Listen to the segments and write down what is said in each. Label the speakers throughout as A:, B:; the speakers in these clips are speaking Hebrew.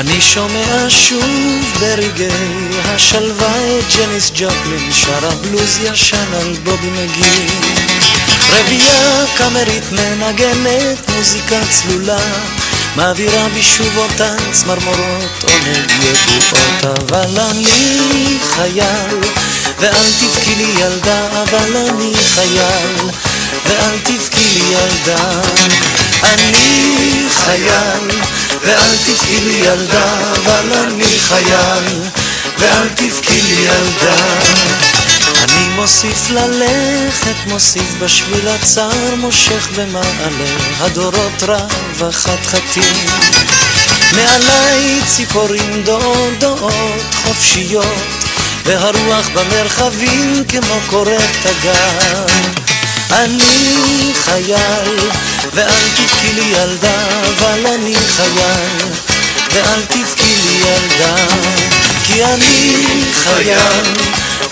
A: אני שומע שוב ברגעי השלווה את ג'ניס ג'ופלין שרה בלוז ישן על בובי מגי רבייה קאמרית מנגנת מוזיקה צלולה מעבירה בשובותיי צמרמורות עונג ידועות אבל אני חייל ואל תבכי לי ילדה אבל אני חייל ואל תבכי לי ילדה. אני חייל ואל תבכי לי ילדה אבל אני חייל ואל תבכי לי ילדה אני מוסיף ללכת, מוסיף בשביל הצר, מושך במעלה הדורות רב החתחתים. מעליי ציפורים דודות חופשיות, והרוח במרחבים כמו קורת תגר. אני חייל, ואל תבכי לי ילדה, אבל אני חייל, ואל תבכי לי ילדה, כי אני חייל.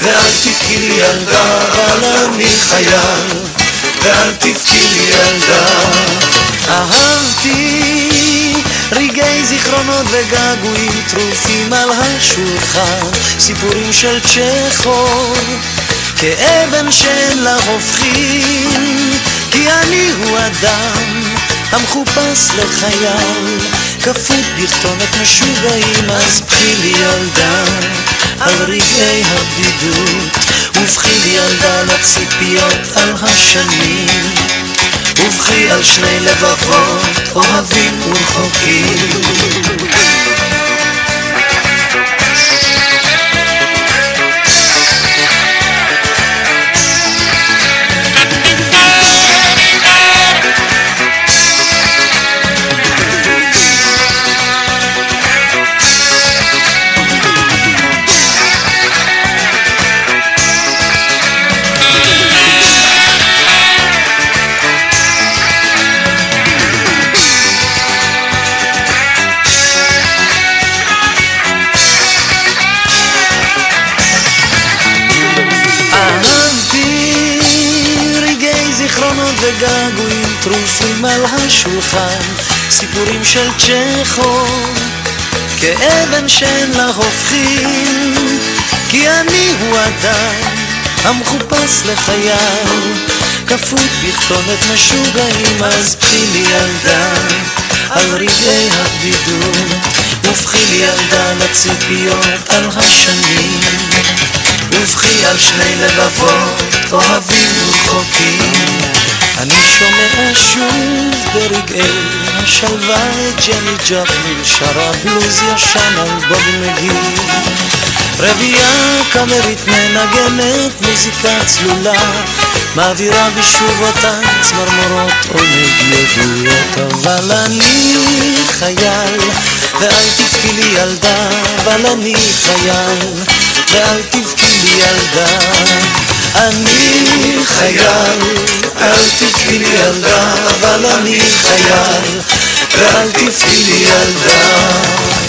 A: ואל תבכי לי ילדה, אבל אני חייל, ואל תבכי לי ילדה. אהבתי רגעי זיכרונות וגעגועים טרופים על השולחן, סיפורים של צ'כוב, כאבן שאין לה הופכין, כי אני הוא אדם המחופש לחייל, כפות בכתונת משוגעים, אז בכי לי ילדה. על רגעי הבדידות, ובכי לי ילדה לציפיות על השנים, ובכי על שני לבבות אוהבים ורחוקים. וגעגועים טרופים על השולחן, סיפורים של צ'כוב, כאבן שאין לה הופכין, כי אני הוא אדם המחופש לחייו, כפות בכתונת משוגעים, אז פחי לי ילדה על רגעי הבדידות, ובכי לי ילדה לציפיות על השנים, ובכי על שני לבבות אוהבים ורחוקים. ברגעי השלווה את ג'ני ג'פלין שרה בלוז ישן על בובי מגי רבייה קאמרית מנגנת מוזיקה צלולה מעבירה בשובותיי צמרמורות עונג ידועות אבל אני חייל ואל תבכי לי ילדה אבל אני חייל ואל תבכי לי ילדה. אני חייל, אל תבכי לי ילדה, אבל אני חייל, ואל תבכי לי ילדה.